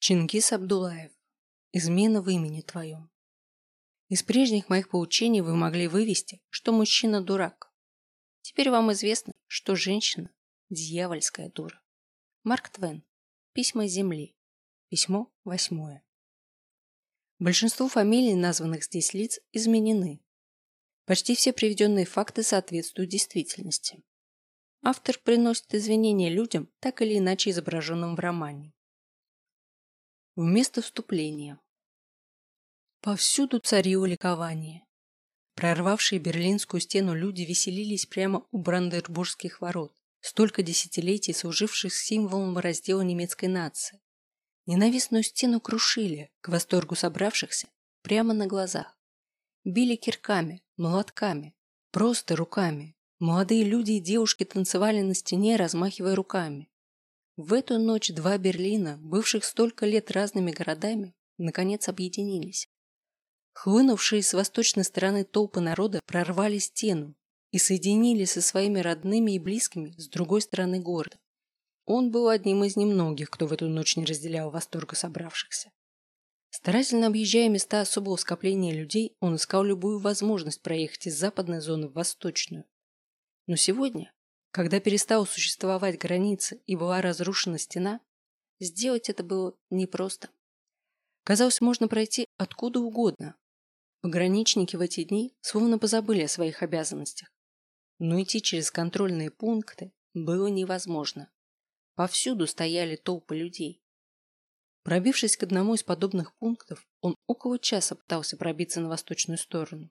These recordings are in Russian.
Чингис Абдулаев. Измена в имени твоем. Из прежних моих поучений вы могли вывести, что мужчина дурак. Теперь вам известно, что женщина – дьявольская дура. Марк Твен. Письма земли. Письмо восьмое. Большинство фамилий, названных здесь лиц, изменены. Почти все приведенные факты соответствуют действительности. Автор приносит извинения людям, так или иначе изображенным в романе. Вместо вступления. Повсюду царило ликование. Прорвавшие Берлинскую стену люди веселились прямо у Бранденбургских ворот, столько десятилетий служивших символом раздела немецкой нации. Ненавистную стену крушили, к восторгу собравшихся, прямо на глазах. Били кирками, молотками, просто руками. Молодые люди и девушки танцевали на стене, размахивая руками. В эту ночь два Берлина, бывших столько лет разными городами, наконец объединились. Хлынувшие с восточной стороны толпы народа прорвали стену и соединились со своими родными и близкими с другой стороны города. Он был одним из немногих, кто в эту ночь не разделял восторга собравшихся. Старательно объезжая места особого скопления людей, он искал любую возможность проехать из западной зоны в восточную. Но сегодня, когда перестала существовать граница и была разрушена стена, сделать это было непросто. Казалось, можно пройти откуда угодно. Пограничники в эти дни словно позабыли о своих обязанностях. Но идти через контрольные пункты было невозможно. Повсюду стояли толпы людей. Пробившись к одному из подобных пунктов, он около часа пытался пробиться на восточную сторону.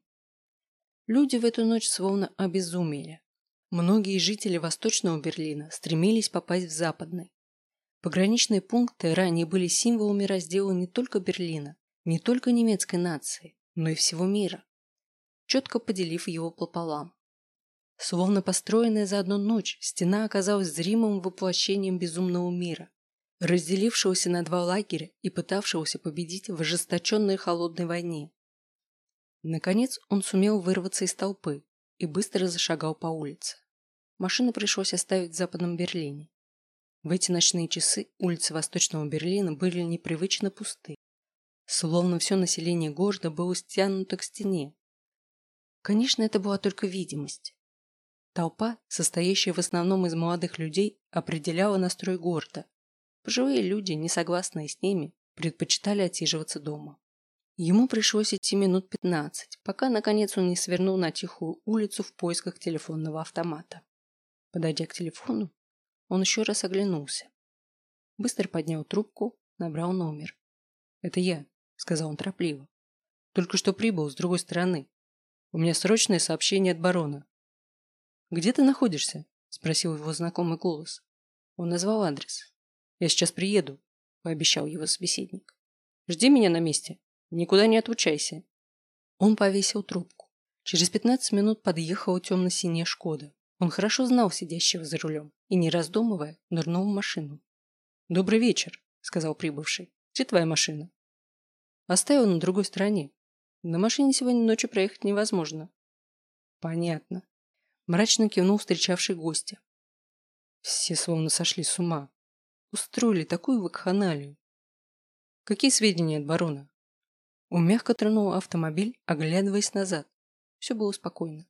Люди в эту ночь словно обезумели. Многие жители Восточного Берлина стремились попасть в Западный. Пограничные пункты ранее были символами раздела не только Берлина, не только немецкой нации, но и всего мира, четко поделив его пополам. Словно построенная за одну ночь, стена оказалась зримым воплощением безумного мира, разделившегося на два лагеря и пытавшегося победить в ожесточенной холодной войне. Наконец он сумел вырваться из толпы, и быстро зашагал по улице. Машину пришлось оставить в Западном Берлине. В эти ночные часы улицы Восточного Берлина были непривычно пусты. Словно все население города было стянуто к стене. Конечно, это была только видимость. Толпа, состоящая в основном из молодых людей, определяла настрой города. Пожилые люди, не согласные с ними, предпочитали отсиживаться дома. Ему пришлось идти минут пятнадцать, пока наконец он не свернул на тихую улицу в поисках телефонного автомата. Подойдя к телефону, он еще раз оглянулся. Быстро поднял трубку, набрал номер. «Это я», — сказал он торопливо. «Только что прибыл с другой стороны. У меня срочное сообщение от барона». «Где ты находишься?» — спросил его знакомый голос. Он назвал адрес. «Я сейчас приеду», — пообещал его собеседник. «Жди меня на месте». Никуда не отлучайся. Он повесил трубку. Через пятнадцать минут подъехала темно-синяя Шкода. Он хорошо знал сидящего за рулем и, не раздумывая, нырнул в машину. «Добрый вечер», — сказал прибывший. «Где твоя машина?» «Оставил на другой стороне. На машине сегодня ночью проехать невозможно». «Понятно», — мрачно кивнул встречавший гостя. Все словно сошли с ума. Устроили такую вакханалию. «Какие сведения от барона?» Он мягко тронул автомобиль, оглядываясь назад. Все было спокойно.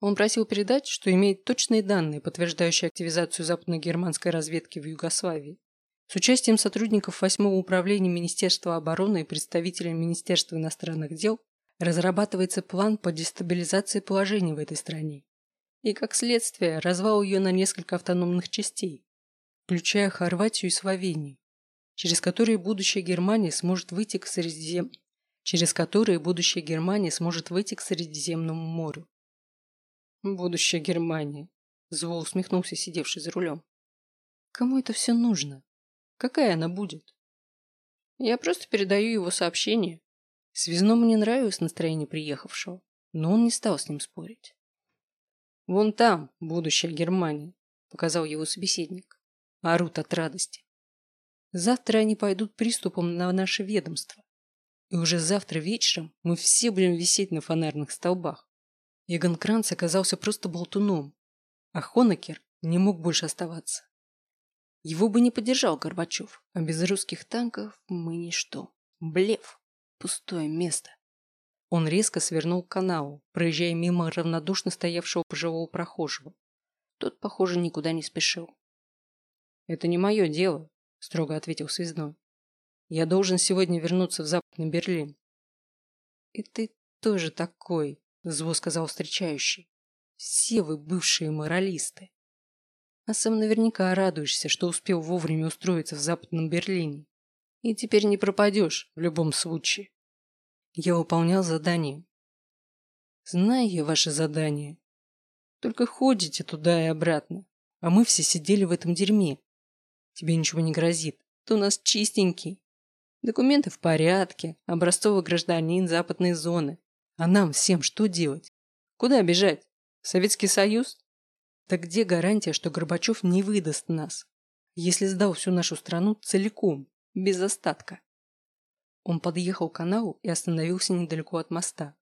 Он просил передать, что имеет точные данные, подтверждающие активизацию западно-германской разведки в Югославии. С участием сотрудников 8-го управления Министерства обороны и представителей Министерства иностранных дел разрабатывается план по дестабилизации положения в этой стране и, как следствие, развал ее на несколько автономных частей, включая Хорватию и Словению через которые будущая Германия сможет выйти к Средизем... через которые будущая Германия сможет выйти к Средиземному морю. Будущая Германия. Зло усмехнулся сидевший за рулем. Кому это все нужно? Какая она будет? Я просто передаю его сообщение. Связному не нравилось настроение приехавшего, но он не стал с ним спорить. «Вон там будущая Германия», — показал его собеседник. Орут от радости. Завтра они пойдут приступом на наше ведомство. И уже завтра вечером мы все будем висеть на фонарных столбах. Еган Кранц оказался просто болтуном, а Хонекер не мог больше оставаться. Его бы не поддержал Горбачев, а без русских танков мы ничто. Блеф. Пустое место. Он резко свернул к каналу, проезжая мимо равнодушно стоявшего пожилого прохожего. Тот, похоже, никуда не спешил. «Это не мое дело», – строго ответил связной. «Я должен сегодня вернуться в Западный Берлин». «И ты тоже такой», – зло сказал встречающий. «Все вы бывшие моралисты. А сам наверняка радуешься, что успел вовремя устроиться в Западном Берлине. И теперь не пропадешь в любом случае». Я выполнял задание. Знаю я ваше задание. Только ходите туда и обратно. А мы все сидели в этом дерьме. Тебе ничего не грозит. Ты у нас чистенький. Документы в порядке, образцовый гражданин западной зоны. А нам всем что делать? Куда бежать? Советский Союз? Так где гарантия, что Горбачев не выдаст нас, если сдал всю нашу страну целиком, без остатка? Он подъехал к каналу и остановился недалеко от моста.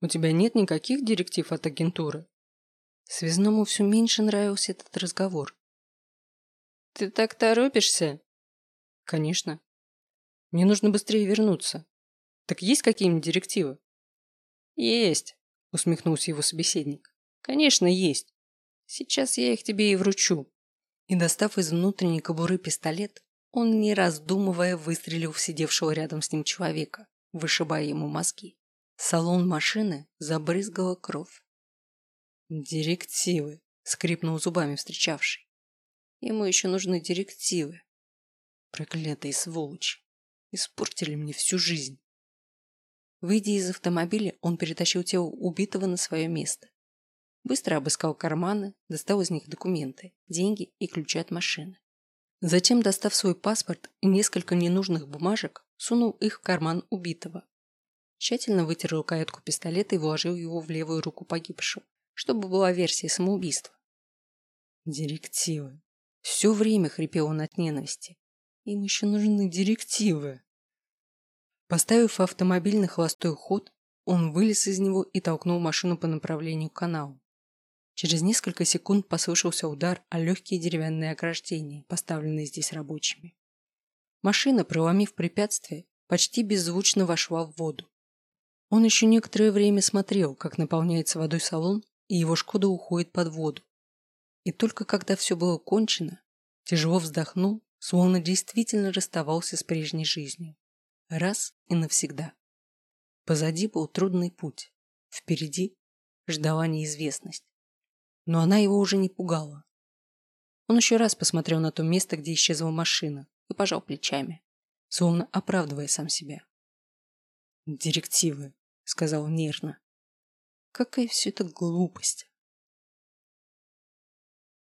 «У тебя нет никаких директив от агентуры?» Связному все меньше нравился этот разговор. «Ты так торопишься?» «Конечно. Мне нужно быстрее вернуться. Так есть какие-нибудь директивы?» «Есть», — усмехнулся его собеседник. «Конечно, есть. Сейчас я их тебе и вручу». И, достав из внутренней кобуры пистолет, он, не раздумывая, выстрелил в сидевшего рядом с ним человека, вышибая ему мозги. Салон машины забрызгала кровь. «Директивы», — скрипнул зубами встречавший. «Ему еще нужны директивы. Проклятые сволочи. Испортили мне всю жизнь». Выйдя из автомобиля, он перетащил тело убитого на свое место. Быстро обыскал карманы, достал из них документы, деньги и ключи от машины. Затем, достав свой паспорт и несколько ненужных бумажек, сунул их в карман убитого. Тщательно вытер рукоятку пистолета и вложил его в левую руку погибшего, чтобы была версия самоубийства. Директивы. Все время хрипел он от ненависти. Им еще нужны директивы. Поставив автомобиль на холостой ход, он вылез из него и толкнул машину по направлению к каналу. Через несколько секунд послышался удар о легкие деревянные ограждения, поставленные здесь рабочими. Машина, проломив препятствие, почти беззвучно вошла в воду. Он еще некоторое время смотрел, как наполняется водой салон, и его Шкода уходит под воду. И только когда все было кончено, тяжело вздохнул, словно действительно расставался с прежней жизнью. Раз и навсегда. Позади был трудный путь. Впереди ждала неизвестность но она его уже не пугала. Он еще раз посмотрел на то место, где исчезла машина, и пожал плечами, словно оправдывая сам себя. «Директивы», — сказал нервно. «Какая все это глупость!»